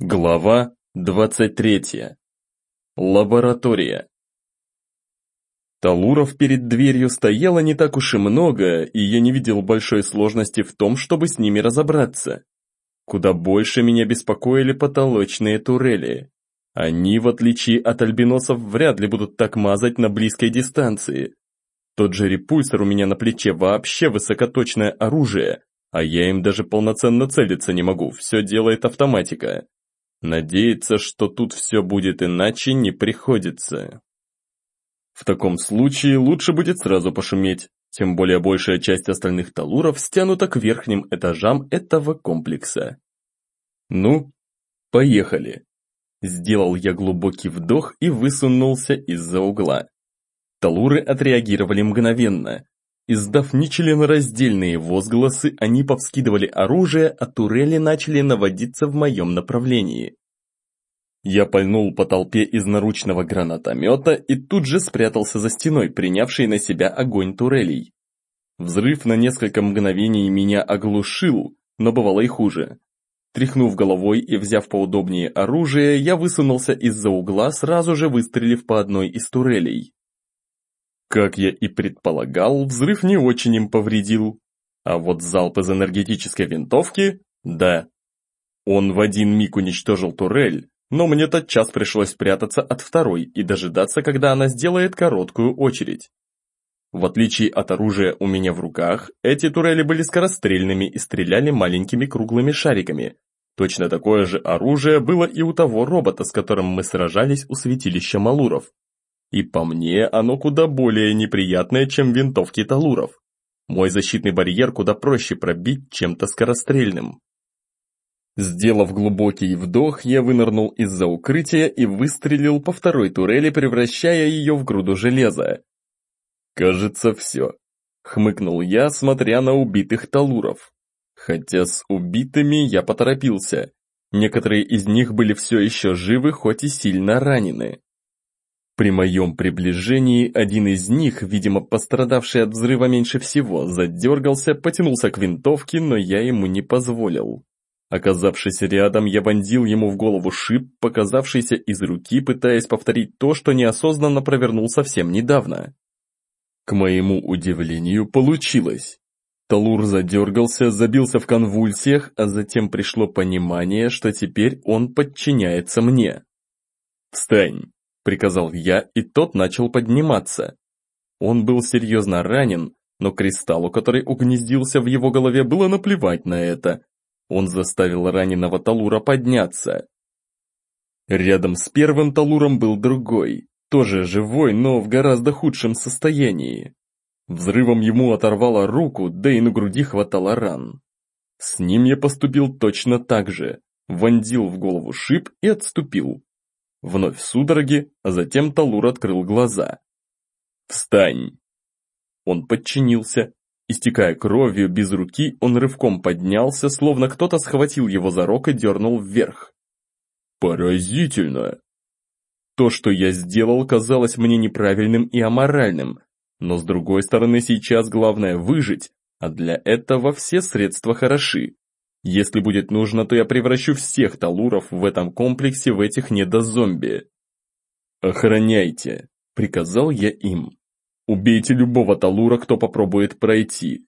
Глава 23. Лаборатория. Талуров перед дверью стояло не так уж и много, и я не видел большой сложности в том, чтобы с ними разобраться. Куда больше меня беспокоили потолочные турели. Они, в отличие от альбиносов, вряд ли будут так мазать на близкой дистанции. Тот же репульсор у меня на плече вообще высокоточное оружие, а я им даже полноценно целиться не могу, все делает автоматика. Надеяться, что тут все будет иначе, не приходится. В таком случае лучше будет сразу пошуметь, тем более большая часть остальных талуров стянута к верхним этажам этого комплекса. Ну, поехали. Сделал я глубокий вдох и высунулся из-за угла. Талуры отреагировали мгновенно. Издав нечленораздельные возгласы, они повскидывали оружие, а турели начали наводиться в моем направлении. Я пальнул по толпе из наручного гранатомета и тут же спрятался за стеной, принявшей на себя огонь турелей. Взрыв на несколько мгновений меня оглушил, но бывало и хуже. Тряхнув головой и взяв поудобнее оружие, я высунулся из-за угла, сразу же выстрелив по одной из турелей. Как я и предполагал, взрыв не очень им повредил. А вот залп из энергетической винтовки – да. Он в один миг уничтожил турель, но мне тотчас пришлось прятаться от второй и дожидаться, когда она сделает короткую очередь. В отличие от оружия у меня в руках, эти турели были скорострельными и стреляли маленькими круглыми шариками. Точно такое же оружие было и у того робота, с которым мы сражались у святилища Малуров. И по мне оно куда более неприятное, чем винтовки Талуров. Мой защитный барьер куда проще пробить чем-то скорострельным. Сделав глубокий вдох, я вынырнул из-за укрытия и выстрелил по второй турели, превращая ее в груду железа. «Кажется, все», — хмыкнул я, смотря на убитых талуров. Хотя с убитыми я поторопился. Некоторые из них были все еще живы, хоть и сильно ранены. При моем приближении один из них, видимо пострадавший от взрыва меньше всего, задергался, потянулся к винтовке, но я ему не позволил. Оказавшись рядом, я вонзил ему в голову шип, показавшийся из руки, пытаясь повторить то, что неосознанно провернул совсем недавно. К моему удивлению, получилось. Талур задергался, забился в конвульсиях, а затем пришло понимание, что теперь он подчиняется мне. «Встань!» Приказал я, и тот начал подниматься. Он был серьезно ранен, но кристаллу, который угнездился в его голове, было наплевать на это. Он заставил раненого Талура подняться. Рядом с первым Талуром был другой, тоже живой, но в гораздо худшем состоянии. Взрывом ему оторвало руку, да и на груди хватало ран. С ним я поступил точно так же, вонзил в голову шип и отступил. Вновь судороги, а затем Талур открыл глаза. «Встань!» Он подчинился. Истекая кровью без руки, он рывком поднялся, словно кто-то схватил его за рог и дернул вверх. «Поразительно!» То, что я сделал, казалось мне неправильным и аморальным, но с другой стороны сейчас главное выжить, а для этого все средства хороши. Если будет нужно, то я превращу всех талуров в этом комплексе в этих недозомби. «Охраняйте», — приказал я им. «Убейте любого талура, кто попробует пройти».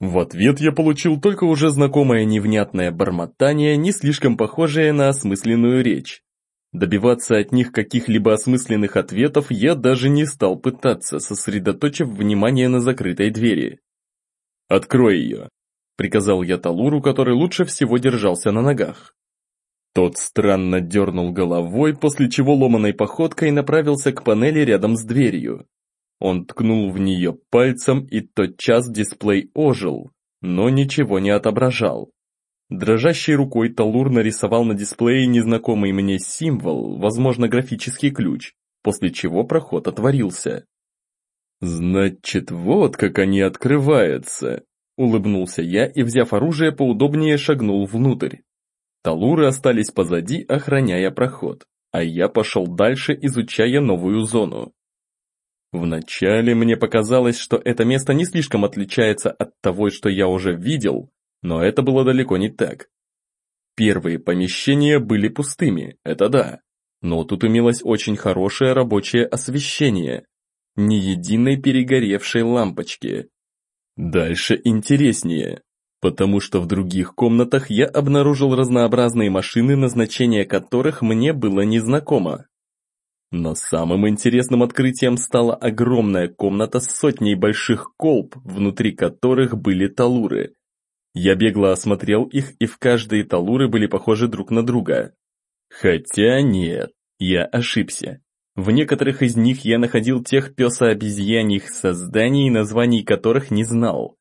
В ответ я получил только уже знакомое невнятное бормотание, не слишком похожее на осмысленную речь. Добиваться от них каких-либо осмысленных ответов я даже не стал пытаться, сосредоточив внимание на закрытой двери. «Открой ее», приказал я Талуру, который лучше всего держался на ногах. Тот странно дернул головой, после чего ломаной походкой направился к панели рядом с дверью. Он ткнул в нее пальцем, и тотчас дисплей ожил, но ничего не отображал. Дрожащей рукой Талур нарисовал на дисплее незнакомый мне символ, возможно, графический ключ, после чего проход отворился. «Значит, вот как они открываются», Улыбнулся я и, взяв оружие, поудобнее шагнул внутрь. Талуры остались позади, охраняя проход, а я пошел дальше, изучая новую зону. Вначале мне показалось, что это место не слишком отличается от того, что я уже видел, но это было далеко не так. Первые помещения были пустыми, это да. Но тут имелось очень хорошее рабочее освещение. Ни единой перегоревшей лампочки. Дальше интереснее, потому что в других комнатах я обнаружил разнообразные машины, назначение которых мне было незнакомо. Но самым интересным открытием стала огромная комната с сотней больших колб, внутри которых были талуры. Я бегло осмотрел их, и в каждой талуры были похожи друг на друга. Хотя нет, я ошибся. В некоторых из них я находил тех песо-обезьяньих созданий, названий которых не знал.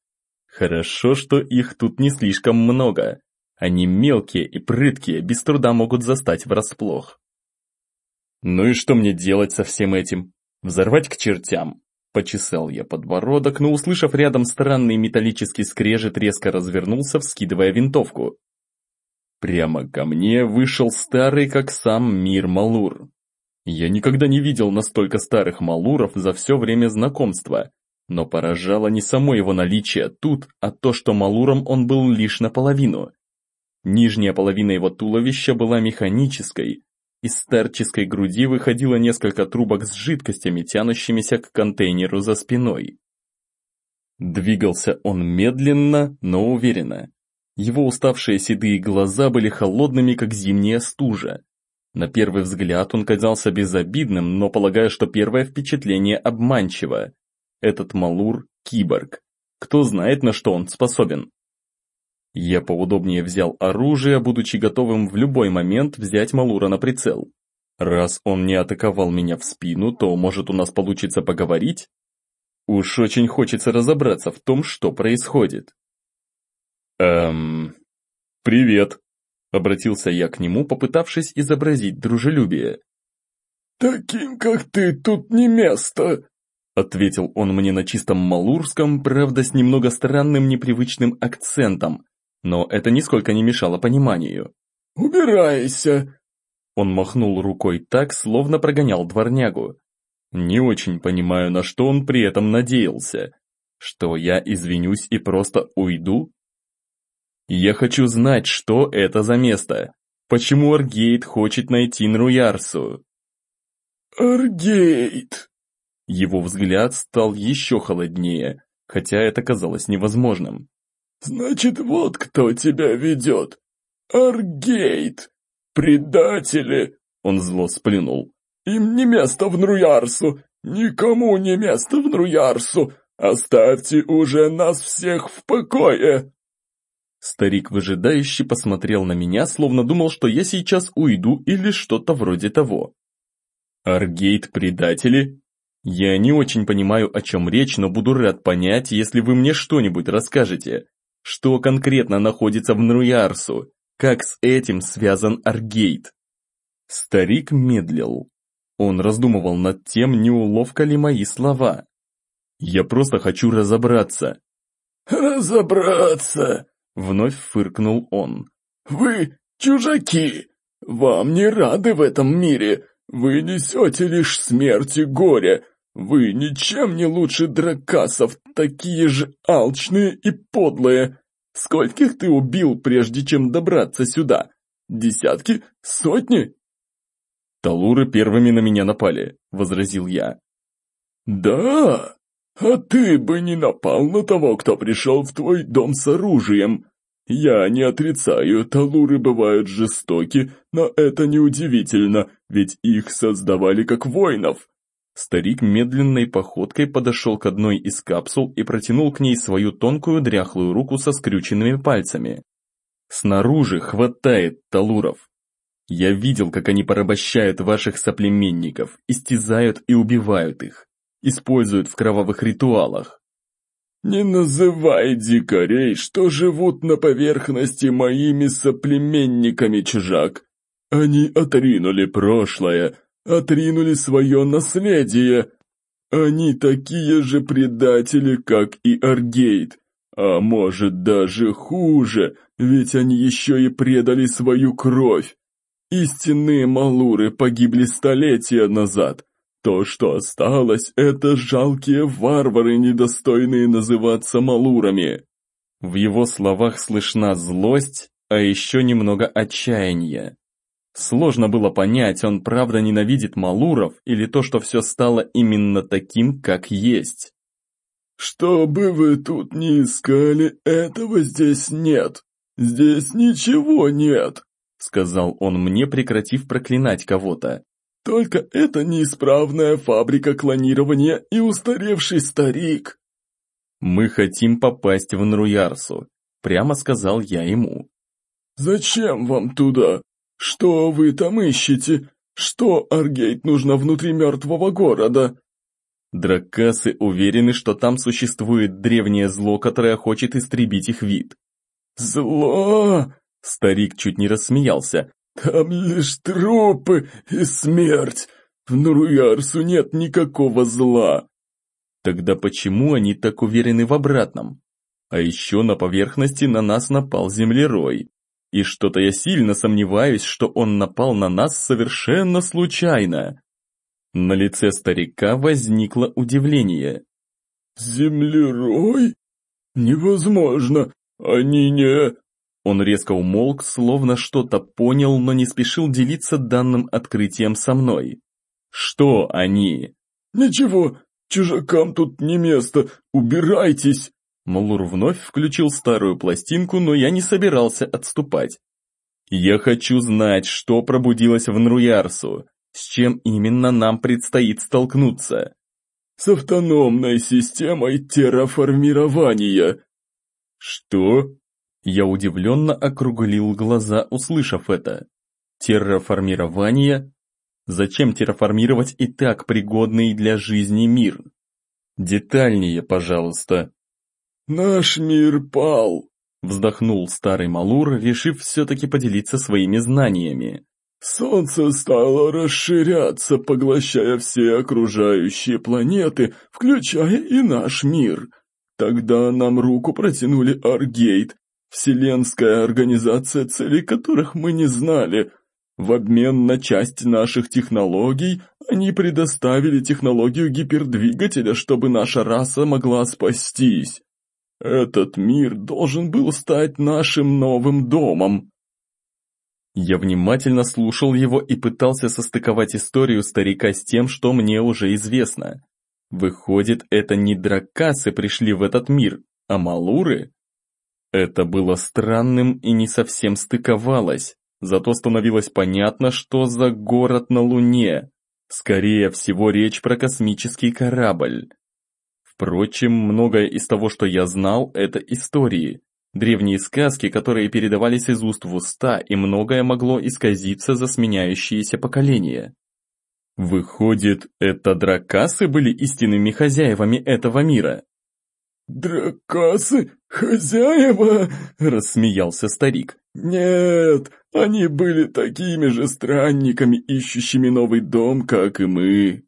Хорошо, что их тут не слишком много. Они мелкие и прыткие, без труда могут застать врасплох. Ну и что мне делать со всем этим? Взорвать к чертям? Почесал я подбородок, но услышав рядом странный металлический скрежет, резко развернулся, вскидывая винтовку. Прямо ко мне вышел старый, как сам мир Малур. Я никогда не видел настолько старых Малуров за все время знакомства, но поражало не само его наличие тут, а то, что Малуром он был лишь наполовину. Нижняя половина его туловища была механической, из старческой груди выходило несколько трубок с жидкостями, тянущимися к контейнеру за спиной. Двигался он медленно, но уверенно. Его уставшие седые глаза были холодными, как зимняя стужа. На первый взгляд он казался безобидным, но полагаю, что первое впечатление обманчиво. Этот Малур – киборг. Кто знает, на что он способен. Я поудобнее взял оружие, будучи готовым в любой момент взять Малура на прицел. Раз он не атаковал меня в спину, то, может, у нас получится поговорить? Уж очень хочется разобраться в том, что происходит. Эм... Привет, обратился я к нему, попытавшись изобразить дружелюбие. «Таким, как ты, тут не место!» Ответил он мне на чистом малурском, правда с немного странным непривычным акцентом, но это нисколько не мешало пониманию. «Убирайся!» Он махнул рукой так, словно прогонял дворнягу. Не очень понимаю, на что он при этом надеялся. Что я извинюсь и просто уйду? Я хочу знать, что это за место. Почему Аргейт хочет найти Нруярсу? «Аргейт!» Его взгляд стал еще холоднее, хотя это казалось невозможным. «Значит, вот кто тебя ведет! Аргейт! Предатели!» Он зло сплюнул. «Им не место в Нруярсу! Никому не место в Нруярсу! Оставьте уже нас всех в покое!» Старик выжидающе посмотрел на меня, словно думал, что я сейчас уйду или что-то вроде того. «Аргейт предатели?» «Я не очень понимаю, о чем речь, но буду рад понять, если вы мне что-нибудь расскажете. Что конкретно находится в Нруярсу? Как с этим связан Аргейт? Старик медлил. Он раздумывал над тем, не уловка ли мои слова. Я просто хочу разобраться. «Разобраться!» — вновь фыркнул он. «Вы чужаки! Вам не рады в этом мире! Вы несете лишь смерть и горе! Вы ничем не лучше дракасов, такие же алчные и подлые. Скольких ты убил, прежде чем добраться сюда? Десятки? Сотни?» «Талуры первыми на меня напали», — возразил я. «Да? А ты бы не напал на того, кто пришел в твой дом с оружием. Я не отрицаю, талуры бывают жестоки, но это неудивительно, ведь их создавали как воинов. Старик медленной походкой подошел к одной из капсул и протянул к ней свою тонкую дряхлую руку со скрюченными пальцами. Снаружи хватает талуров. Я видел, как они порабощают ваших соплеменников, истязают и убивают их, используют в кровавых ритуалах. «Не называй дикарей, что живут на поверхности моими соплеменниками, чужак. Они отринули прошлое, отринули свое наследие. Они такие же предатели, как и Аргейт. А может даже хуже, ведь они еще и предали свою кровь. Истинные малуры погибли столетия назад. То, что осталось, это жалкие варвары, недостойные называться малурами. В его словах слышна злость а еще немного отчаяния. Сложно было понять, он правда ненавидит Малуров или то, что все стало именно таким, как есть. «Что бы вы тут ни искали, этого здесь нет. Здесь ничего нет», — сказал он мне, прекратив проклинать кого-то. «Только это неисправная фабрика клонирования и устаревший старик». «Мы хотим попасть в Нруярсу», — прямо сказал я ему. «Зачем вам туда? Что вы там ищете? Что Аргейт нужно внутри мертвого города?» Драккасы уверены, что там существует древнее зло, которое хочет истребить их вид. «Зло!» — старик чуть не рассмеялся. «Там лишь трупы и смерть. В Нуруярсу нет никакого зла». Тогда почему они так уверены в обратном? А еще на поверхности на нас напал землерой. И что-то я сильно сомневаюсь, что он напал на нас совершенно случайно. На лице старика возникло удивление. «Землерой? Невозможно! Они не...» Он резко умолк, словно что-то понял, но не спешил делиться данным открытием со мной. «Что они?» «Ничего, чужакам тут не место, убирайтесь!» Малур вновь включил старую пластинку, но я не собирался отступать. «Я хочу знать, что пробудилось в Нруярсу. С чем именно нам предстоит столкнуться? С автономной системой терраформирования. Что? Я удивленно округлил глаза, услышав это. Терраформирование? Зачем терраформировать и так пригодный для жизни мир? Детальнее, пожалуйста. Наш мир пал, вздохнул старый Малур, решив все-таки поделиться своими знаниями. Солнце стало расширяться, поглощая все окружающие планеты, включая и наш мир. Тогда нам руку протянули Аргейт, вселенская организация, цели которых мы не знали. В обмен на часть наших технологий они предоставили технологию гипердвигателя, чтобы наша раса могла спастись. Этот мир должен был стать нашим новым домом. Я внимательно слушал его и пытался состыковать историю старика с тем, что мне уже известно. Выходит, это не дракасы пришли в этот мир, а малуры? Это было странным и не совсем стыковалось, зато становилось понятно, что за город на Луне. Скорее всего, речь про космический корабль. Впрочем, многое из того, что я знал, это истории. Древние сказки, которые передавались из уст в уста, и многое могло исказиться за сменяющиеся поколения. Выходит, это дракасы были истинными хозяевами этого мира? «Дракасы? Хозяева?» – рассмеялся старик. «Нет, они были такими же странниками, ищущими новый дом, как и мы».